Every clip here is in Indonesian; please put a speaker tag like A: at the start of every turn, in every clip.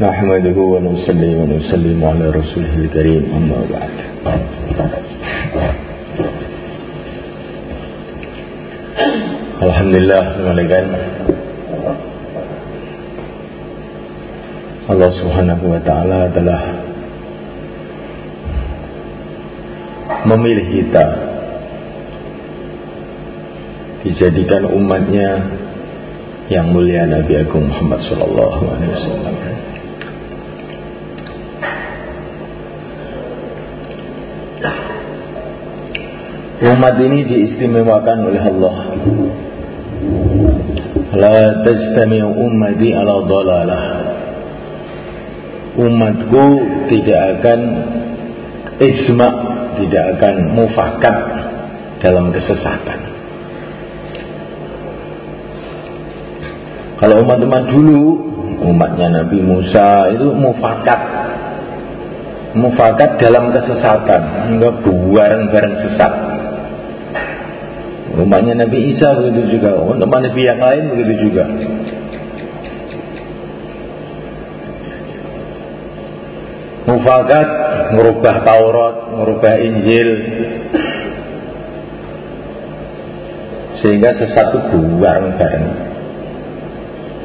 A: نحمده ونصلي ونسلم على رسوله الكريم أما بعد Alhamdulillah mengatakan Allah Subhanahu wa taala telah memilih kita dijadikan umatnya yang mulia Nabi Agung Muhammad sallallahu alaihi wasallam. Umat ini diistimewakan oleh Allah. La tajtami'u ummati ala dhalalah. Umatku tidak akan ijma, tidak akan mufakat dalam kesesatan. Kalau umat-umat dulu, umatnya Nabi Musa itu mufakat mufakat dalam kesesatan hingga bareng-bareng sesat Umatnya Nabi Isa begitu juga, umat Nabi yang lain begitu juga. Mufakat merubah Taurat, merubah Injil, sehingga sesat itu bareng-bareng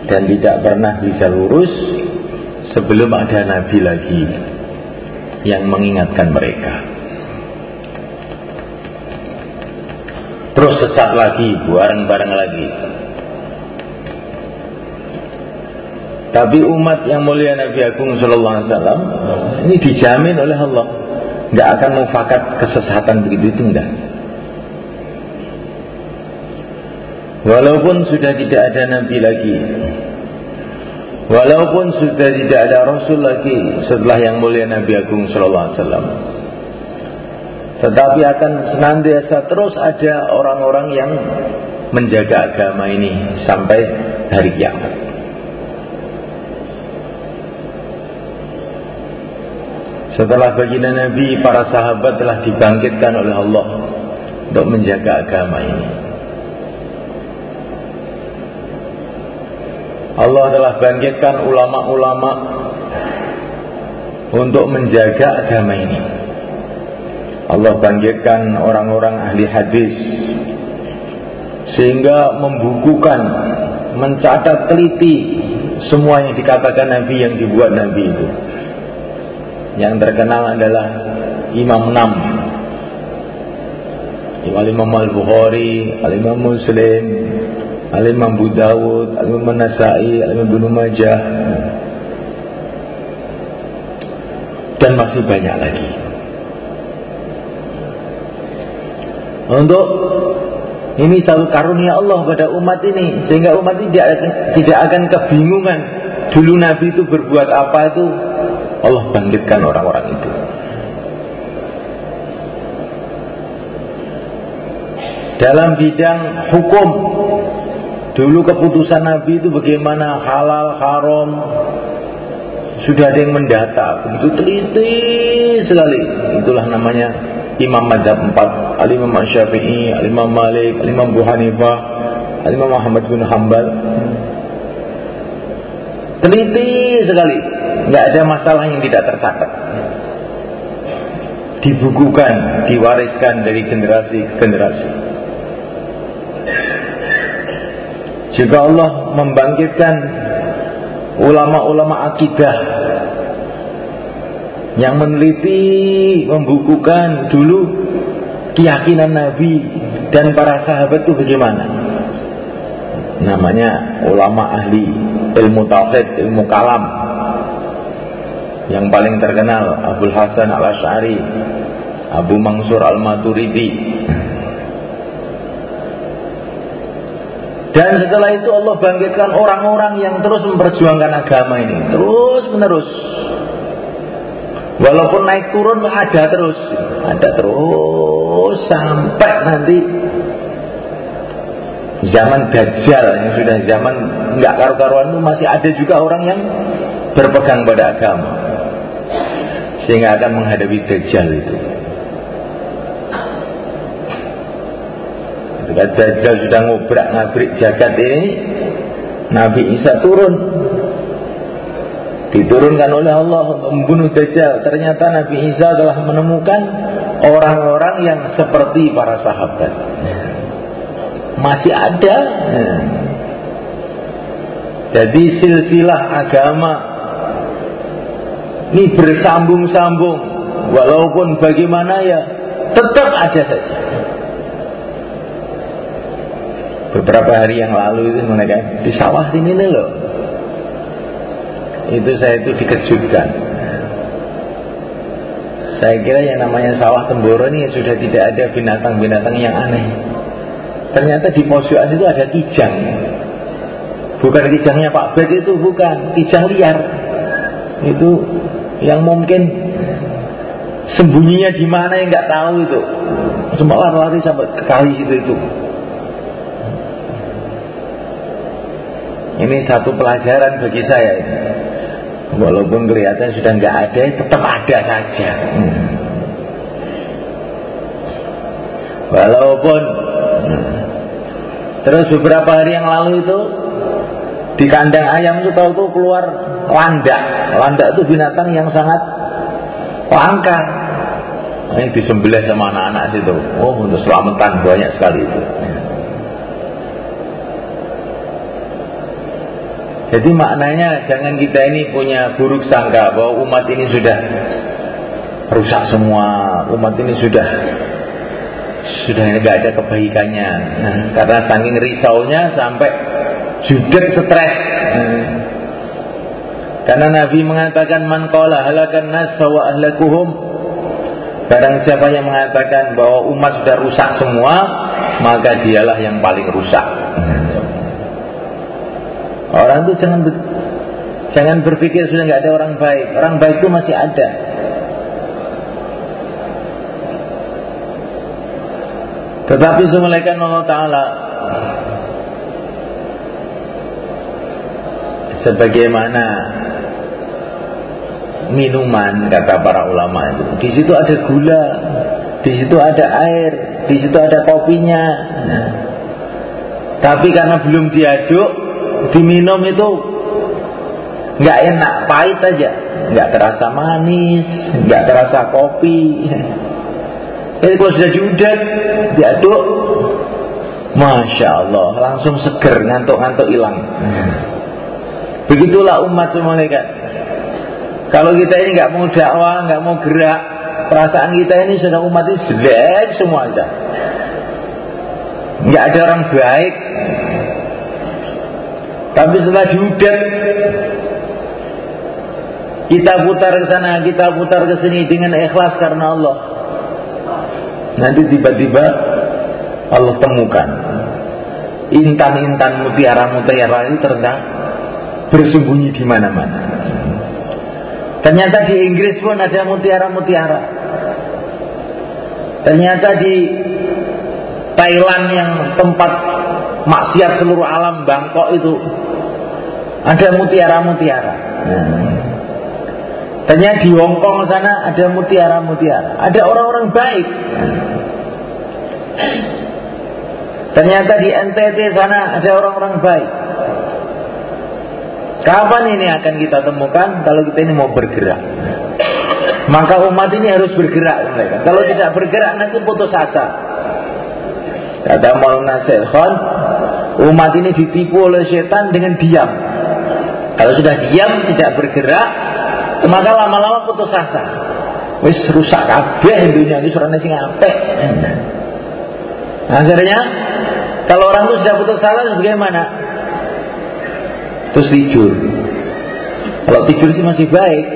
A: dan tidak pernah bisa lurus sebelum ada Nabi lagi yang mengingatkan mereka. Terus sesat lagi, bareng-bareng lagi. Tapi umat yang mulia Nabi Agung Sallallahu Alaihi Wasallam ini dijamin oleh Allah, nggak akan mufakat kesesatan begitu itu enggak. Walaupun sudah tidak ada Nabi lagi, walaupun sudah tidak ada Rasul lagi setelah yang mulia Nabi Agung Sallallahu Alaihi Wasallam, tetapi akan senantiasa terus ada orang-orang yang menjaga agama ini sampai hari kiamat. Setelah baginda Nabi, para sahabat telah dibangkitkan oleh Allah untuk menjaga agama ini. Allah telah bangkitkan ulama-ulama untuk menjaga agama ini. Allah bangkitkan orang-orang ahli hadis sehingga membukukan, mencatat teliti semua yang dikatakan Nabi yang dibuat Nabi itu. Yang terkenal adalah Imam Nam, Imam Al-Bukhari, Al-Imam Muslim, Al-Imam Abu Dawud, Al-Imam Nasai, Al-Imam Ibnu Majah, dan masih banyak lagi. Untuk ini satu karunia Allah pada umat ini sehingga umat ini tidak, tidak akan kebingungan. Dulu Nabi itu berbuat apa itu? Allah bangkitkan orang-orang itu. Dalam bidang hukum dulu keputusan Nabi itu bagaimana? Halal haram. Sudah ada yang mendata. Begitu teliti sekali. Itulah namanya Imam Madhab empat Al-Imam Syafi'i, Al-Imam Malik, Al-Imam Abu Hanifah Al-Imam Muhammad bin Hanbal. Teliti sekali. Nggak ada masalah yang tidak tercatat. Dibukukan, diwariskan dari generasi ke generasi. Juga Allah membangkitkan ulama-ulama akidah yang meneliti, membukukan dulu keyakinan Nabi dan para sahabat itu bagaimana. Namanya ulama ahli ilmu tauhid, ilmu kalam. Yang paling terkenal Abdul Hasan Al Ashari, Abu Mansur Al Maturidi. Dan setelah itu Allah bangkitkan orang-orang yang terus memperjuangkan agama ini, terus menerus Walaupun naik turun ada terus, ada terus sampai nanti zaman dajjal yang sudah zaman nggak karu-karuan itu masih ada juga orang yang berpegang pada agama. Sehingga akan menghadapi dajjal itu. Dajjal sudah ngobrak ngabrik jagat ini, Nabi Isa turun diturunkan oleh Allah untuk membunuh Dajjal. Ternyata Nabi Isa telah menemukan orang-orang yang seperti para sahabat. Masih ada. Jadi silsilah agama ini bersambung-sambung. Walaupun bagaimana ya tetap ada saja. Beberapa hari yang lalu itu mereka di sawah sini loh itu saya itu dikejutkan. Saya kira yang namanya sawah temboro ini sudah tidak ada binatang-binatang yang aneh. Ternyata di pojokan itu ada kijang. Bukan kijangnya Pak Bed itu bukan. Kijang liar. Itu yang mungkin sembunyinya di mana yang nggak tahu itu. Semua lari-lari sampai ke kali itu itu. Ini satu pelajaran bagi saya. ini Walaupun kelihatan sudah nggak ada, tetap ada saja. Hmm. Walaupun hmm. terus beberapa hari yang lalu itu di kandang ayam itu tahu tuh keluar landak. Landak itu binatang yang sangat langka. Ini disembelih sama anak-anak situ. Oh, untuk selamatan banyak sekali itu. Jadi maknanya jangan kita ini punya buruk sangka bahwa umat ini sudah rusak semua, umat ini sudah sudah tidak ada kebaikannya. Nah, karena saking risaunya sampai judet stres. Nah, karena Nabi mengatakan man qala halakan nas wa ahlakuhum Barang siapa yang mengatakan bahwa umat sudah rusak semua, maka dialah yang paling rusak. Orang itu jangan jangan berpikir sudah nggak ada orang baik. Orang baik itu masih ada. Tetapi semulaikan Allah Ta'ala Sebagaimana Minuman kata para ulama itu Di situ ada gula Di situ ada air Di situ ada kopinya nah. Tapi karena belum diaduk diminum itu nggak enak, pahit aja, nggak terasa manis, nggak terasa kopi. Jadi kalau sudah diudat, diaduk, masya Allah, langsung seger, ngantuk-ngantuk hilang. Begitulah umat malaikat. Kalau kita ini nggak mau dakwah, nggak mau gerak, perasaan kita ini sudah umat ini jelek semua aja. Nggak ada orang baik, tapi setelah diudat kita putar ke sana, kita putar ke sini dengan ikhlas karena Allah. Nanti tiba-tiba Allah temukan intan-intan mutiara-mutiara itu ternyata bersembunyi di mana-mana. Ternyata di Inggris pun ada mutiara-mutiara. Ternyata di Thailand yang tempat maksiat seluruh alam Bangkok itu ada mutiara-mutiara. Nah. Ternyata di Hongkong sana ada mutiara-mutiara. Ada orang-orang baik. Ternyata di NTT sana ada orang-orang baik. Kapan ini akan kita temukan kalau kita ini mau bergerak? Maka umat ini harus bergerak. Kalau tidak bergerak nanti putus asa. Kata Maulana Khan, umat ini ditipu oleh setan dengan diam. Kalau sudah diam tidak bergerak, maka lama-lama putus asa. Wis rusak kabeh dunia ini surane sing apik. Akhirnya kalau orang itu sudah putus asa bagaimana? Terus tidur. Kalau tidur sih masih baik.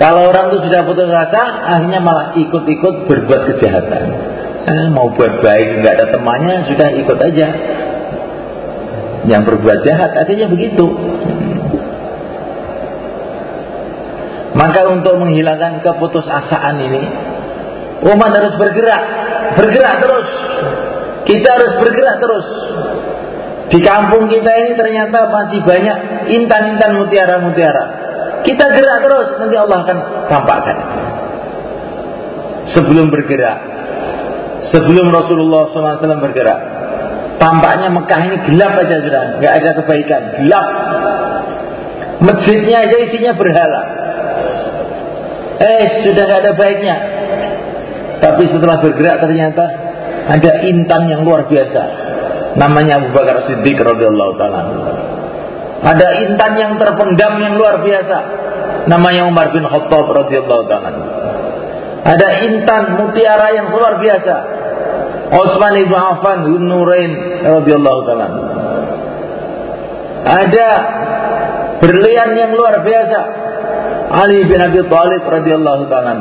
A: Kalau orang itu sudah putus asa, akhirnya malah ikut-ikut berbuat kejahatan. Eh, mau buat baik nggak ada temannya, sudah ikut aja yang berbuat jahat artinya begitu. Maka untuk menghilangkan keputusasaan ini umat harus bergerak. Bergerak terus. Kita harus bergerak terus. Di kampung kita ini ternyata masih banyak intan-intan mutiara-mutiara. Kita gerak terus nanti Allah akan tampakkan. Sebelum bergerak. Sebelum Rasulullah SAW bergerak Tampaknya Mekah ini gelap aja sudah, nggak ada kebaikan, gelap. Masjidnya aja isinya berhala. Eh, sudah nggak ada baiknya. Tapi setelah bergerak ternyata ada intan yang luar biasa. Namanya Abu Bakar Siddiq radhiyallahu taala. Ada intan yang terpendam yang luar biasa. Namanya Umar bin Khattab radhiyallahu taala. Ada intan mutiara yang luar biasa. Utsman bin Affan bin Nurain radhiyallahu taala. Ada berlian yang luar biasa. Ali bin Abi Thalib radhiyallahu taala.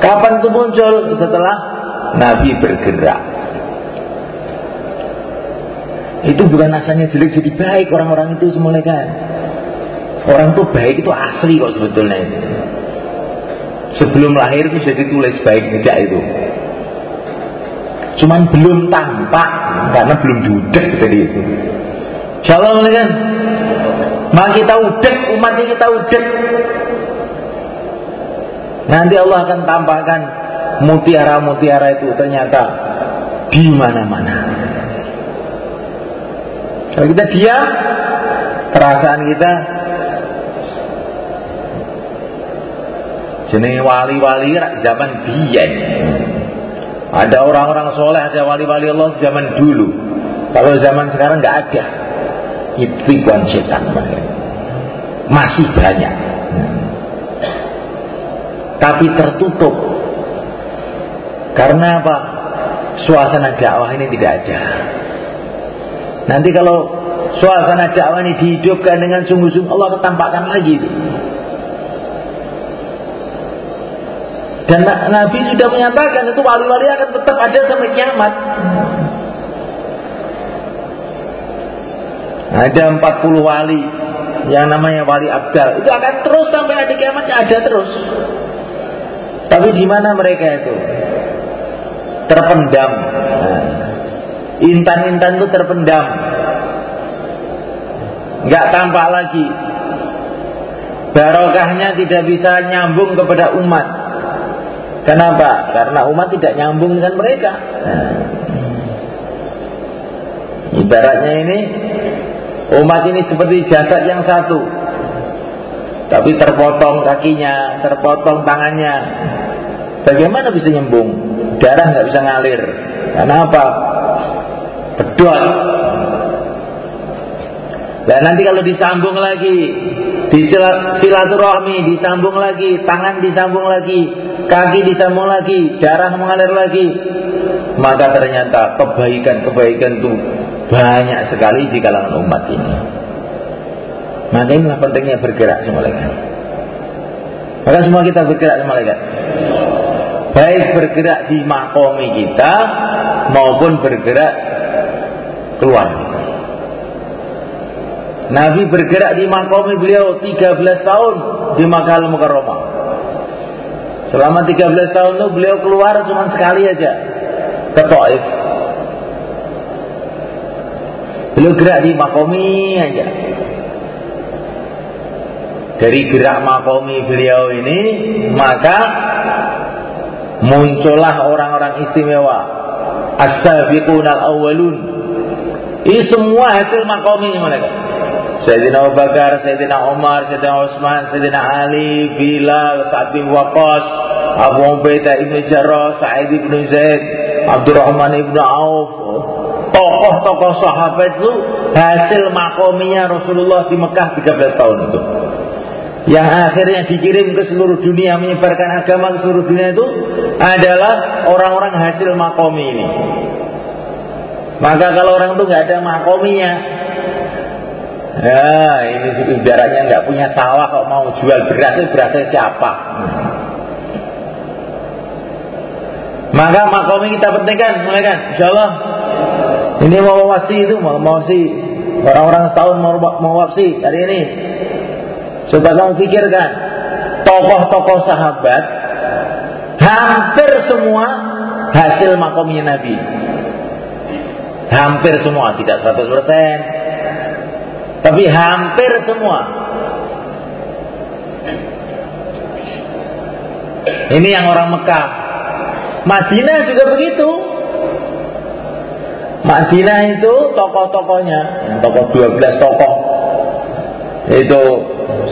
A: Kapan itu muncul? Setelah Nabi bergerak. Itu bukan asalnya jelek jadi baik orang-orang itu semua kan. Orang tuh baik itu asli kok sebetulnya. Sebelum lahir itu sudah ditulis baik tidak itu. Cuman belum tampak karena belum dudek tadi itu. Shalom kan? Maka kita udek, umat ini kita udek. Nanti Allah akan tampakkan mutiara-mutiara itu ternyata di mana-mana. Kalau kita diam, perasaan kita jenenge wali-wali zaman biyen. Ada orang-orang soleh, ada wali-wali Allah zaman dulu. Kalau zaman sekarang nggak ada. Itu bukan setan Masih banyak. Tapi tertutup. Karena apa? Suasana dakwah ini tidak ada. Nanti kalau suasana dakwah ini dihidupkan dengan sungguh-sungguh Allah ketampakkan lagi itu. Dan Nabi sudah menyatakan itu wali-wali akan tetap ada sampai kiamat. Ada 40 wali yang namanya wali abdal. Itu akan terus sampai ada kiamatnya ada terus. Tapi di mana mereka itu? Terpendam. Intan-intan itu terpendam. Nggak tampak lagi. Barokahnya tidak bisa nyambung kepada umat. Kenapa? Karena umat tidak nyambung dengan mereka. Nah. Ibaratnya ini umat ini seperti jasad yang satu. Tapi terpotong kakinya, terpotong tangannya. Bagaimana bisa nyambung? Darah nggak bisa ngalir. Karena apa? Pedot. Dan nanti kalau disambung lagi, silaturahmi disambung lagi, tangan disambung lagi, kaki disambung lagi, darah mengalir lagi, maka ternyata kebaikan-kebaikan itu banyak sekali di kalangan umat ini. Maka inilah pentingnya bergerak semua malaikat. Maka semua kita bergerak semua malaikat. Baik bergerak di makomi kita maupun bergerak keluar Nabi bergerak di makomi beliau 13 tahun di Makkah Al-Mukarramah. Selama 13 tahun itu beliau keluar cuma sekali aja ke Taif. Beliau gerak di makomi aja. Dari gerak makomi beliau ini maka muncullah orang-orang istimewa. As-sabiqun al-awwalun. Ini semua hasil makomi mereka. Sayyidina Abu Bakar, Sayyidina Umar, Sayyidina Utsman, Sayyidina Ali, Bilal, Sa'ad bin Waqqas, Abu Ubaidah ibn Jarrah, Sa'id ibn Zaid, Abdurrahman ibn Auf, tokoh-tokoh sahabat itu hasil makominya Rasulullah di Mekah 13 tahun itu. Yang akhirnya dikirim ke seluruh dunia menyebarkan agama ke seluruh dunia itu adalah orang-orang hasil makomi ini. Maka kalau orang itu nggak ada makominya, Ya, ini ibaratnya nggak punya sawah kok mau jual beras, berasnya siapa? Maka makomi kita pentingkan, kan, insya Allah. Ini mau wasi itu, mau wasi. Orang-orang setahun mau, mau wasi hari ini. Coba kamu pikirkan, tokoh-tokoh sahabat, hampir semua hasil makomnya Nabi. Hampir semua, tidak 100%. Tapi hampir semua. Ini yang orang Mekah. Madinah juga begitu. Madinah itu tokoh-tokohnya, tokoh 12 tokoh itu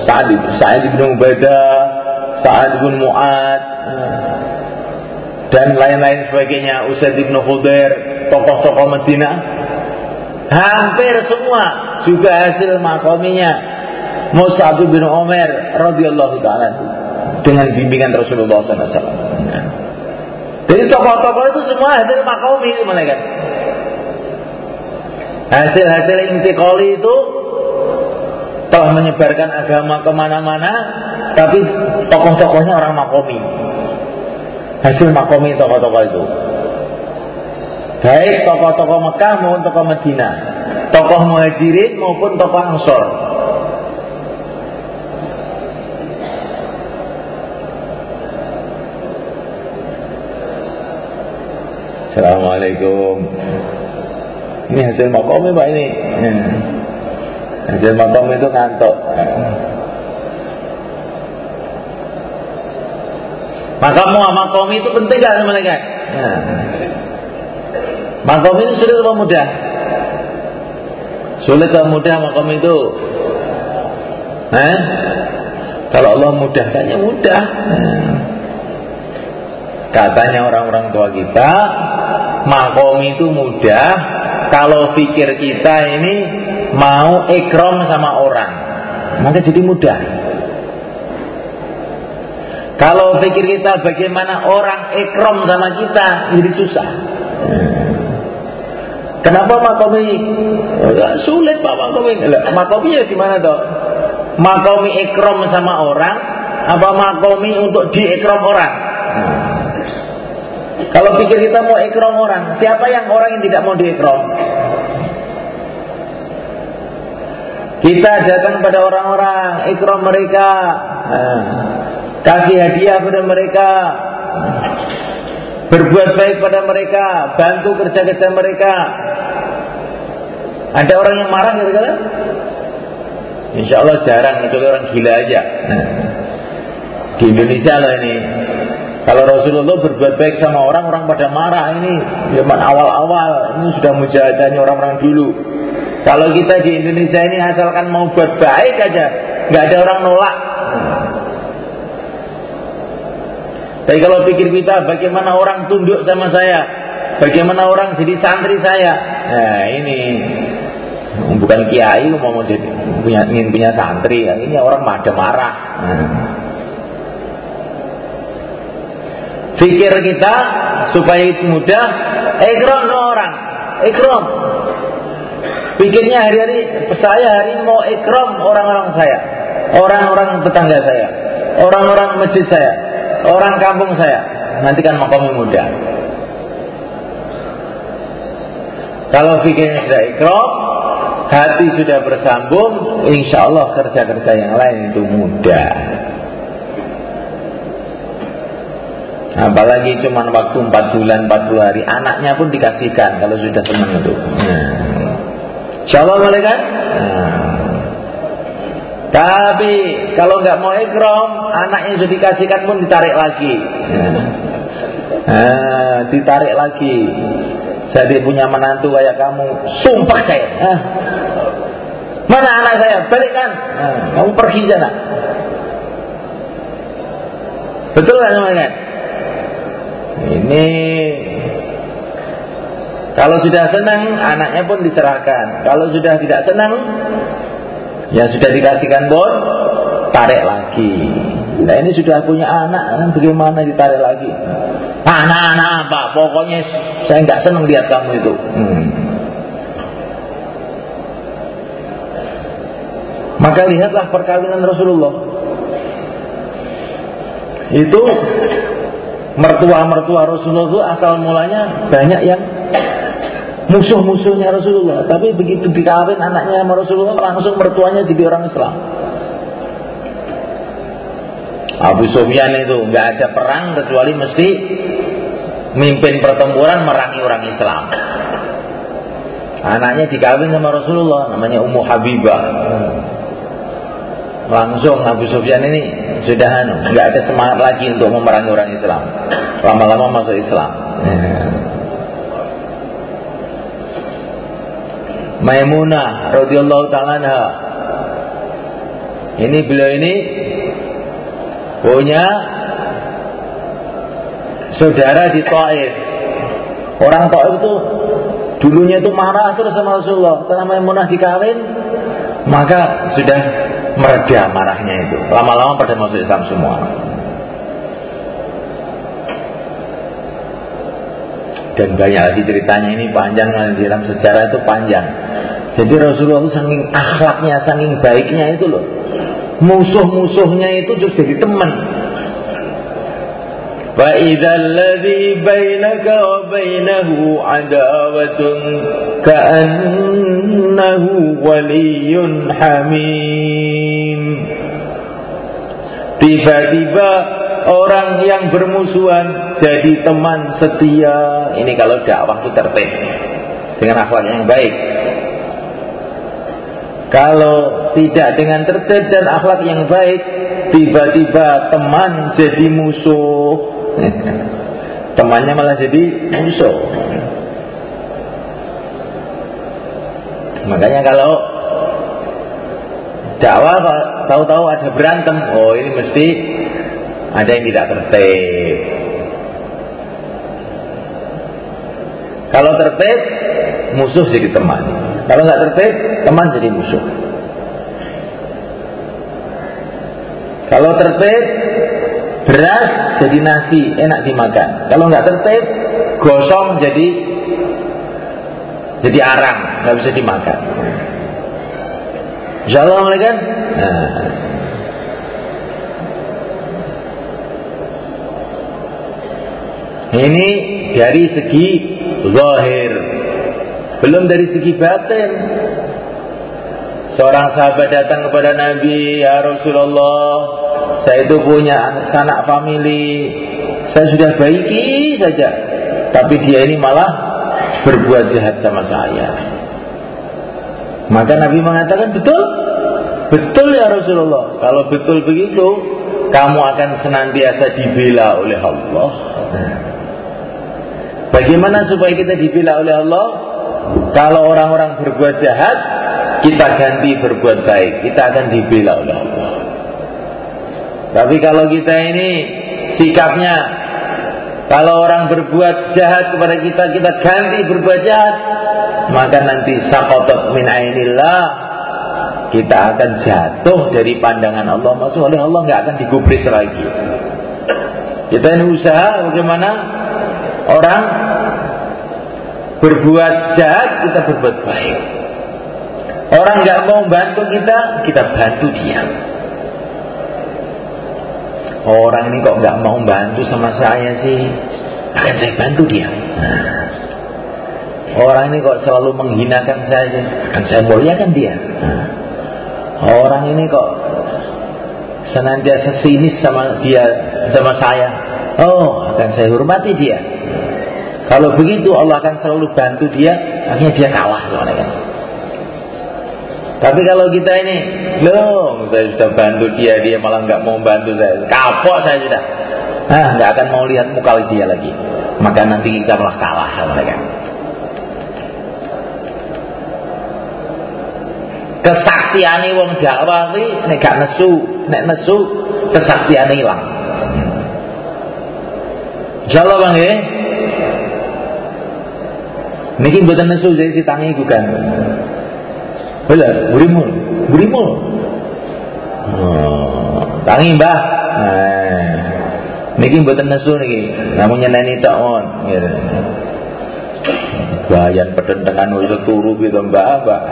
A: Sa'ad Sa'ad bin Ubadah, Sa'ad bin Mu'ad dan lain-lain sebagainya, Usaid bin Khudair, tokoh-tokoh Medina hampir semua juga hasil makominya Mus'ab bin Umar radhiyallahu taala dengan bimbingan Rasulullah SAW. Jadi tokoh-tokoh itu semua hasil makomi malaikat. Hasil-hasil intikoli itu telah menyebarkan agama ke mana-mana, tapi tokoh-tokohnya orang makomi. Hasil makomi tokoh-tokoh itu. Baik tokoh-tokoh Mekah maupun tokoh Medina, tokoh muhajirin maupun tokoh Ansor. Assalamualaikum. Ini hasil makom Pak ini. Hmm. Hasil makom itu ngantuk. Maka mau makom itu penting gak mereka? Nah. Makom ini sulit atau mudah? Sulit atau mudah makom itu? Eh? Kalau Allah mudahkannya mudah. Nah. Katanya orang-orang tua kita, makom itu mudah kalau pikir kita ini mau ekrom sama orang, maka jadi mudah. Kalau pikir kita bagaimana orang ekrom sama kita, jadi susah. Kenapa makomi? Sulit pak makomi. Makomi ya gimana dok? Makomi ekrom sama orang, apa makomi untuk diekrom orang? Kalau pikir kita mau ikram orang, siapa yang orang yang tidak mau diikram? Kita datang pada orang-orang, ikram mereka, nah, kasih hadiah pada mereka, berbuat baik pada mereka, bantu kerja-kerja mereka. Ada orang yang marah kira-kira? Insya Allah jarang, kecuali orang gila aja. Nah, di Indonesia loh ini, kalau Rasulullah berbuat baik sama orang, orang pada marah ini zaman awal-awal ini sudah mujahadahnya orang-orang dulu. Kalau kita di Indonesia ini asalkan mau buat baik aja, nggak ada orang nolak. Tapi kalau pikir kita bagaimana orang tunduk sama saya, bagaimana orang jadi santri saya, nah ini bukan kiai mau jadi punya ingin punya santri, ini orang pada marah. Nah. Pikir kita supaya itu mudah, sama orang, ikram. Pikirnya hari-hari saya hari mau ikram orang-orang saya, orang-orang tetangga saya, orang-orang masjid saya, orang kampung saya. Nanti kan makamnya mudah. Kalau pikirnya sudah ikram, hati sudah bersambung, insya Allah kerja-kerja yang lain itu mudah. Apalagi cuma waktu 4 bulan, 40 hari Anaknya pun dikasihkan kalau sudah senang itu nah. Insya Allah malaikat nah. Tapi kalau nggak mau ikram Anaknya sudah dikasihkan pun ditarik lagi nah. Nah, Ditarik lagi Jadi punya menantu kayak kamu Sumpah saya nah. Mana anak saya? Balikkan nah, Kamu pergi sana Betul kan malaikat? Ini kalau sudah senang anaknya pun diserahkan. Kalau sudah tidak senang ya sudah dikasihkan bon tarik lagi. Nah ini sudah punya anak, bagaimana ditarik lagi? Anak-anak apa? Pokoknya saya nggak senang lihat kamu itu. Hmm. Maka lihatlah perkawinan Rasulullah. Itu mertua-mertua Rasulullah itu asal mulanya banyak yang musuh-musuhnya Rasulullah. Tapi begitu dikawin anaknya sama Rasulullah langsung mertuanya jadi orang Islam. Abu Sufyan itu nggak ada perang kecuali mesti mimpin pertempuran merangi orang Islam. Anaknya dikawin sama Rasulullah namanya Ummu Habibah. Langsung Abu Sufyan ini sudah anu, nggak ada semangat lagi untuk memerangi orang Islam. Lama-lama masuk Islam. Maimunah radhiyallahu taala Ini beliau ini punya saudara di Taif. Orang Taif itu dulunya itu marah terus sama Rasulullah. Setelah Maimunah dikawin, maka sudah mereda marahnya itu. Lama-lama pada masuk Islam semua. Dan banyak lagi ceritanya ini panjang di dalam sejarah itu panjang. Jadi Rasulullah itu saking akhlaknya, saking baiknya itu loh. Musuh-musuhnya itu terus jadi teman. فإذا الذي بينك وبينه عداوة كأنه ولي حميم Tiba-tiba orang yang bermusuhan jadi teman setia. Ini kalau dakwah itu tertib dengan akhlak yang baik. Kalau tidak dengan tertib dan akhlak yang baik, tiba-tiba teman jadi musuh. Temannya malah jadi musuh. Makanya kalau dakwah tahu-tahu ada berantem, oh ini mesti ada yang tidak tertib. Kalau tertib, musuh jadi teman. Kalau nggak tertib, teman jadi musuh. Kalau tertib, beras jadi nasi enak dimakan. Kalau nggak tertib, gosong jadi jadi arang, nggak bisa dimakan. Insyaallah kan? Nah. Ini dari segi zahir. Belum dari segi batin. Seorang sahabat datang kepada Nabi, "Ya Rasulullah, saya itu punya anak family. Saya sudah baiki saja, tapi dia ini malah berbuat jahat sama saya." Maka Nabi mengatakan, "Betul? Betul ya Rasulullah. Kalau betul begitu, kamu akan senantiasa dibela oleh Allah." Bagaimana supaya kita dibela oleh Allah? Kalau orang-orang berbuat jahat, kita ganti berbuat baik. Kita akan dibela oleh Allah. Tapi kalau kita ini sikapnya kalau orang berbuat jahat kepada kita, kita ganti berbuat jahat, maka nanti sakotot min ainillah kita akan jatuh dari pandangan Allah. Maksud oleh Allah nggak akan digubris lagi. Kita ini usaha bagaimana orang berbuat jahat kita berbuat baik. Orang nggak mau bantu kita, kita bantu dia. Orang ini kok nggak mau bantu sama saya sih, akan saya bantu dia. Nah. Orang ini kok selalu menghinakan saya sih, akan saya muliakan dia. Nah. Orang ini kok senantiasa sinis sama dia, sama saya. Oh, akan saya hormati dia. Kalau begitu Allah akan selalu bantu dia, akhirnya dia kalah kan. Tapi kalau kita ini, loh, saya sudah bantu dia, dia malah nggak mau bantu saya, kapok saya sudah. Nah, nggak akan mau lihat muka dia lagi. Maka nanti kita malah kalah mereka. Kesaktian wong dakwah kuwi nek gak nesu, nek nesu kesaktian hilang. Insyaallah Bang ya. Niki mboten nesu jadi si tangi bukan. Bener, burimu, burimu. Oh, tangi mbah. Nah, niki mboten nesu niki, namun nyeneni tok mon. Gitu. Bayan pedentengan wis turu gitu mbak, mbak.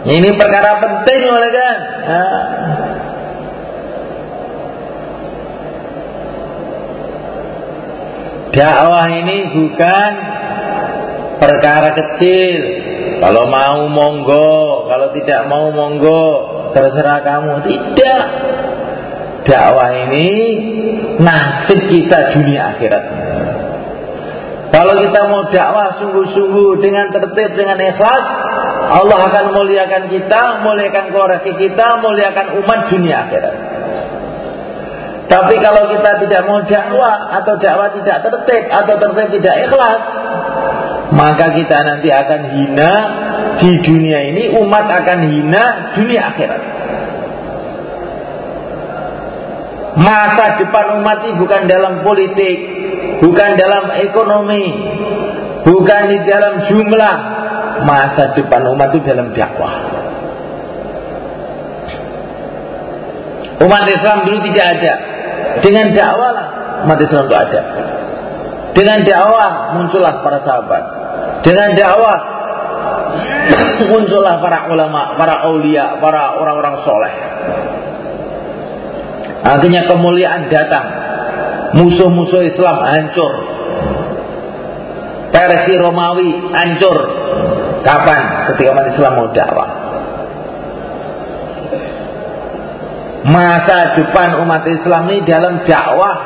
A: Ini perkara penting oleh kan. Dakwah ini bukan perkara kecil. Kalau mau monggo, kalau tidak mau monggo, terserah kamu. Tidak. Dakwah ini nasib kita dunia akhirat. Kalau kita mau dakwah sungguh-sungguh dengan tertib, dengan ikhlas, Allah akan muliakan kita, muliakan koreksi kita, muliakan umat dunia akhirat. Tapi kalau kita tidak mau dakwah atau dakwah tidak tertib atau tertib tidak ikhlas, maka kita nanti akan hina di dunia ini, umat akan hina dunia akhirat. Masa depan umat ini bukan dalam politik, bukan dalam ekonomi, bukan di dalam jumlah. Masa depan umat itu dalam dakwah. Umat Islam dulu tidak ada. Dengan dakwah lah umat Islam itu ada. Dengan dakwah muncullah para sahabat. Dengan dakwah muncullah para ulama, para aulia, para orang-orang soleh. Akhirnya kemuliaan datang. Musuh-musuh Islam hancur. Persi Romawi hancur. Kapan? Ketika umat Islam mau dakwah. Masa depan umat Islam ini dalam dakwah.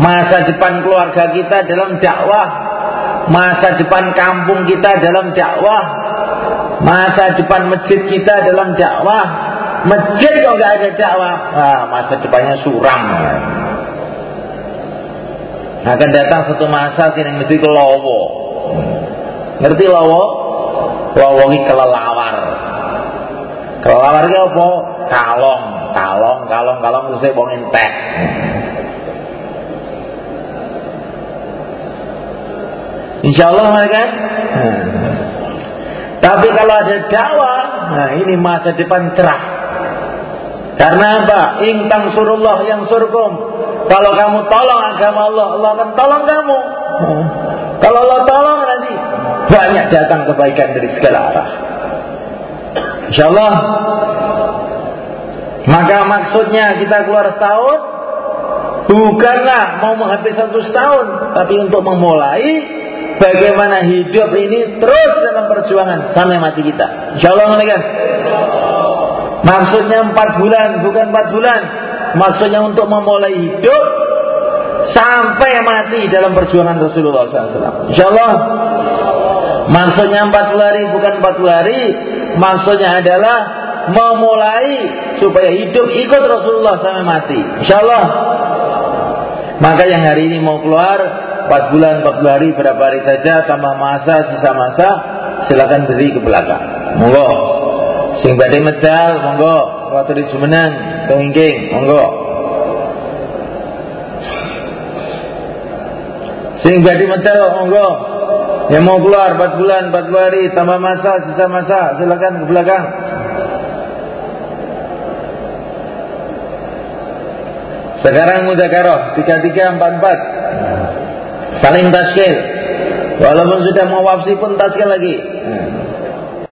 A: Masa depan keluarga kita dalam dakwah. Masa depan kampung kita dalam dakwah. Masa depan masjid kita dalam dakwah Masjid kok nggak ada dakwah, ah, masa depannya suram. Akan datang satu masa sini mesti ke lowo. Ngerti? Lowo ini kelelawar. Kelelawar ini apa? Kalong, kalong, kalong, kalong saya bongin teh. Insya Allah mereka. Hmm. Tapi kalau ada dakwah, nah ini masa depan cerah. Karena apa? Intang surullah yang surkum. Kalau kamu tolong agama Allah, Allah akan tolong kamu. Kalau Allah tolong nanti banyak datang kebaikan dari segala arah. Insya Allah. Maka maksudnya kita keluar setahun bukanlah mau menghabis satu setahun, tapi untuk memulai bagaimana hidup ini terus dalam perjuangan sampai mati kita. Insya Allah, Maksudnya empat bulan, bukan empat bulan. Maksudnya untuk memulai hidup sampai mati dalam perjuangan Rasulullah SAW. Insya Allah. Maksudnya empat puluh hari, bukan empat puluh hari. Maksudnya adalah memulai supaya hidup ikut Rasulullah sampai mati. Insya Allah. Maka yang hari ini mau keluar empat bulan, empat puluh hari, berapa hari saja, tambah masa, sisa masa, silakan beri ke belakang. Monggo. Sing badhe medal monggo, waktu di Jumenang, kenging monggo. Sing badhe medal monggo. Yang mau keluar 4 bulan, 4 hari, tambah masa, sisa masa, silakan ke belakang. Sekarang empat empat, saling taskil. Walaupun sudah mau wafsi pun taskil lagi.